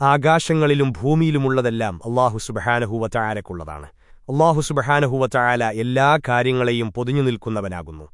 ആകാശങ്ങളിലും ഭൂമിയിലുമുള്ളതെല്ലാം അള്ളാഹു സുബഹാനഹുവ ചായാലക്കുള്ളതാണ് അള്ളാഹു സുബഹാനഹുവ ചായാല എല്ലാ കാര്യങ്ങളെയും പൊതിഞ്ഞു നിൽക്കുന്നവനാകുന്നു.